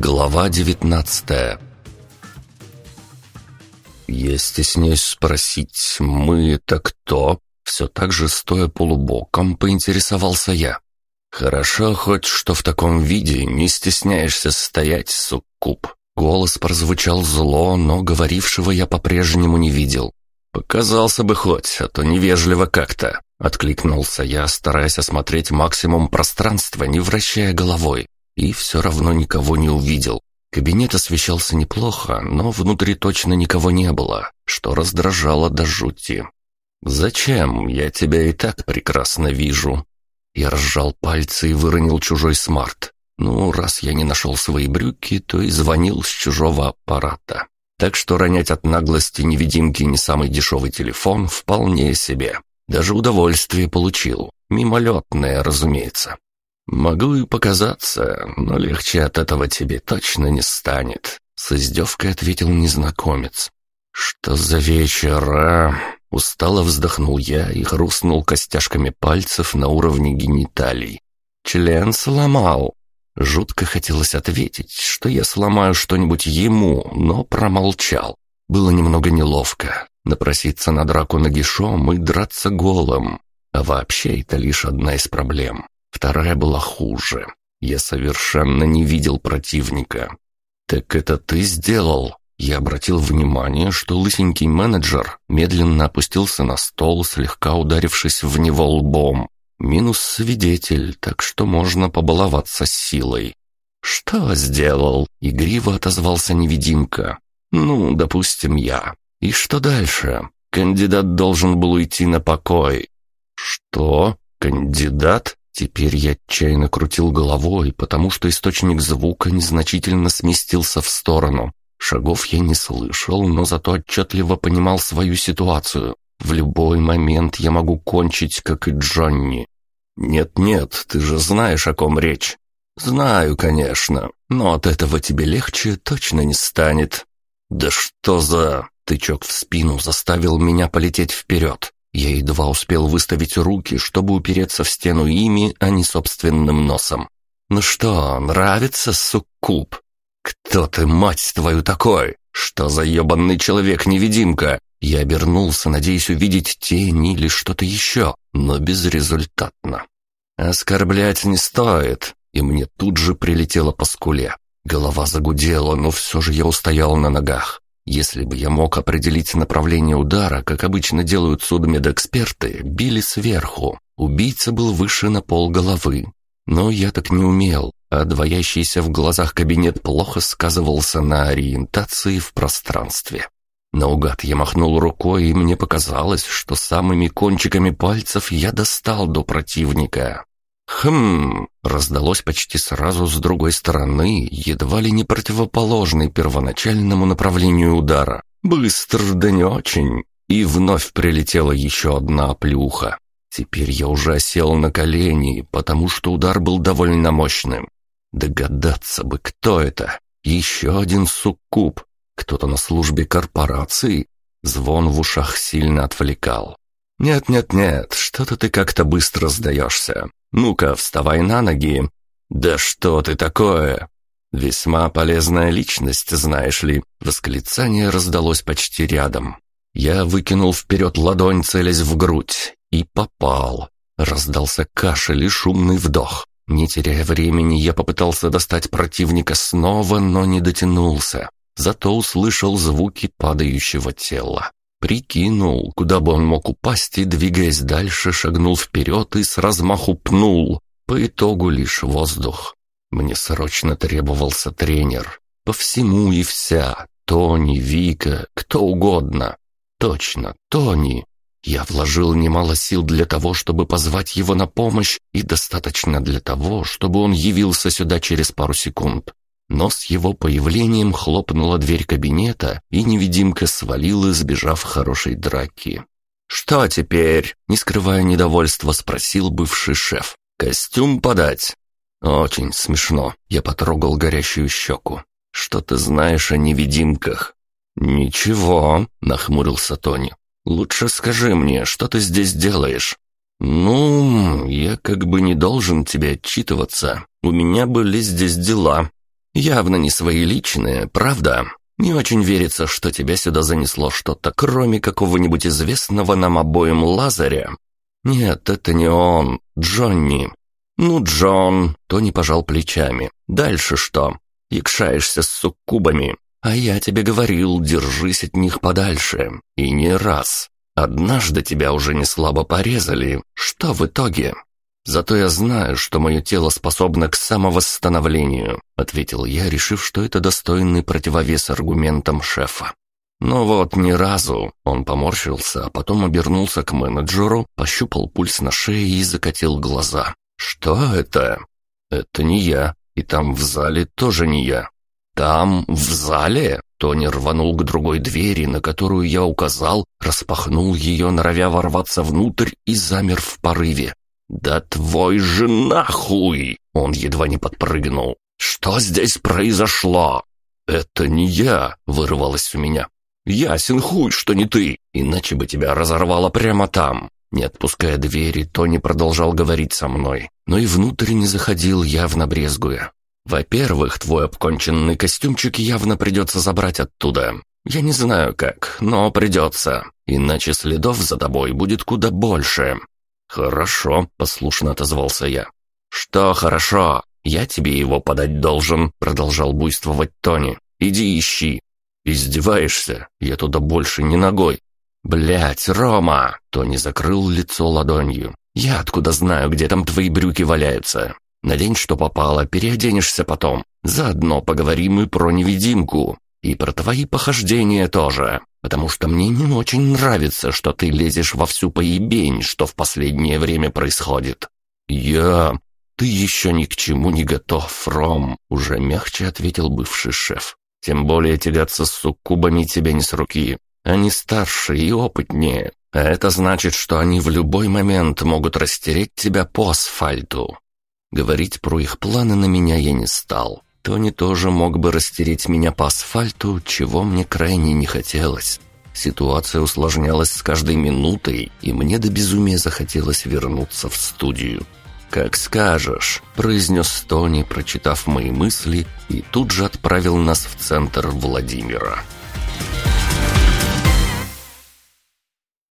Глава девятнадцатая Я стесняюсь спросить, мы это кто? Все так же стоя полубоком, поинтересовался я. Хорошо хоть, что в таком виде не стесняешься стоять, суккуб. Голос прозвучал зло, но говорившего я по-прежнему не видел. «Показался бы хоть, а то невежливо как-то», — откликнулся я, стараясь осмотреть максимум пространства, не вращая головой, и все равно никого не увидел. Кабинет освещался неплохо, но внутри точно никого не было, что раздражало до жути. «Зачем? Я тебя и так прекрасно вижу». Я разжал пальцы и выронил чужой смарт. Ну, раз я не нашел свои брюки, то и звонил с чужого аппарата. Так что ронять от наглости невидимки не самый дешевый телефон вполне себе. Даже удовольствие получил. Мимолетное, разумеется. Могу и показаться, но легче от этого тебе точно не станет. С издевкой ответил незнакомец. Что за вечер, а? Устало вздохнул я и хрустнул костяшками пальцев на уровне гениталий. Член сломал. Жутко хотелось ответить, что я сломаю что-нибудь ему, но промолчал. Было немного неловко. Напроситься на драку нагишом и драться голым. А вообще это лишь одна из проблем. Вторая была хуже. Я совершенно не видел противника. «Так это ты сделал?» Я обратил внимание, что лысенький менеджер медленно опустился на стол, слегка ударившись в него лбом. Минус свидетель, так что можно побаловаться силой. «Что сделал?» — игриво отозвался невидимка. «Ну, допустим, я. И что дальше? Кандидат должен был уйти на покой». «Что? Кандидат?» Теперь я отчаянно крутил головой, потому что источник звука незначительно сместился в сторону. Шагов я не слышал, но зато отчетливо понимал свою ситуацию. В любой момент я могу кончить, как и Джонни. «Нет-нет, ты же знаешь, о ком речь». «Знаю, конечно, но от этого тебе легче точно не станет». «Да что за...» Тычок в спину заставил меня полететь вперед. Я едва успел выставить руки, чтобы упереться в стену ими, а не собственным носом. «Ну что, нравится, суккуб?» «Кто ты, мать твою, такой? Что за ебаный человек-невидимка?» Я обернулся, надеясь увидеть тень или что-то еще, но безрезультатно. «Оскорблять не стоит», и мне тут же прилетело по скуле. Голова загудела, но все же я устоял на ногах. Если бы я мог определить направление удара, как обычно делают судмедэксперты, били сверху. Убийца был выше на пол головы. Но я так не умел, а двоящийся в глазах кабинет плохо сказывался на ориентации в пространстве. Наугад я махнул рукой, и мне показалось, что самыми кончиками пальцев я достал до противника. «Хм!» — раздалось почти сразу с другой стороны, едва ли не противоположной первоначальному направлению удара. «Быстро, да не очень!» И вновь прилетела еще одна плюха. Теперь я уже осел на колени, потому что удар был довольно мощным. Догадаться бы, кто это. Еще один суккуб. Кто-то на службе корпорации. Звон в ушах сильно отвлекал. «Нет-нет-нет, что-то ты как-то быстро сдаешься. Ну-ка, вставай на ноги». «Да что ты такое?» «Весьма полезная личность, знаешь ли». Восклицание раздалось почти рядом. Я выкинул вперед ладонь, целясь в грудь, и попал. Раздался кашель и шумный вдох. Не теряя времени, я попытался достать противника снова, но не дотянулся. Зато услышал звуки падающего тела. Прикинул, куда бы он мог упасть, и, двигаясь дальше, шагнул вперед и с размаху пнул. По итогу лишь воздух. Мне срочно требовался тренер. По всему и вся. Тони, Вика, кто угодно. Точно, Тони. Я вложил немало сил для того, чтобы позвать его на помощь, и достаточно для того, чтобы он явился сюда через пару секунд. Но с его появлением хлопнула дверь кабинета, и невидимка свалила, сбежав хорошей драки. «Что теперь?» — не скрывая недовольства, спросил бывший шеф. «Костюм подать?» «Очень смешно». Я потрогал горящую щеку. «Что ты знаешь о невидимках?» «Ничего», — нахмурился Тони. «Лучше скажи мне, что ты здесь делаешь?» «Ну, я как бы не должен тебе отчитываться. У меня были здесь дела». Явно не свои личные, правда? Не очень верится, что тебя сюда занесло что-то, кроме какого-нибудь известного нам обоим Лазаря. Нет, это не он, Джонни. Ну, Джон, Тони пожал плечами. Дальше что? Якшаешься с суккубами. А я тебе говорил, держись от них подальше. И не раз. Однажды тебя уже не слабо порезали. Что в итоге? Зато я знаю, что мое тело способно к самовосстановлению, ответил я, решив, что это достойный противовес аргументам шефа. Но вот ни разу. Он поморщился, а потом обернулся к менеджеру, пощупал пульс на шее и закатил глаза. Что это? Это не я, и там в зале тоже не я. Там, в зале, Тони рванул к другой двери, на которую я указал, распахнул ее, норовя ворваться внутрь и замер в порыве. «Да твой же нахуй!» Он едва не подпрыгнул. «Что здесь произошло?» «Это не я!» — вырвалось у меня. «Ясен хуй, что не ты, иначе бы тебя разорвало прямо там!» Не отпуская двери, Тони продолжал говорить со мной, но и внутрь не заходил, явно брезгуя. Во-первых, твой обконченный костюмчик явно придется забрать оттуда. Я не знаю как, но придется. Иначе следов за тобой будет куда больше. Хорошо, послушно отозвался я. Что хорошо? Я тебе его подать должен, продолжал буйствовать Тони. Иди ищи. Издеваешься? Я туда больше не ногой. Блять, Рома! Тони закрыл лицо ладонью. Я откуда знаю, где там твои брюки валяются? Надень, что попало, переоденешься потом. Заодно поговорим и про невидимку. И про твои похождения тоже. Потому что мне не очень нравится, что ты лезешь во всю поебень, что в последнее время происходит. Я... Ты еще ни к чему не готов, Ром, уже мягче ответил бывший шеф. Тем более тягаться с суккубами тебе не с руки. Они старше и опытнее. А это значит, что они в любой момент могут растереть тебя по асфальту. Говорить про их планы на меня я не стал. Тони тоже мог бы растереть меня по асфальту, чего мне крайне не хотелось. Ситуация усложнялась с каждой минутой, и мне до безумия захотелось вернуться в студию. «Как скажешь», — произнес Тони, прочитав мои мысли, и тут же отправил нас в центр Владимира.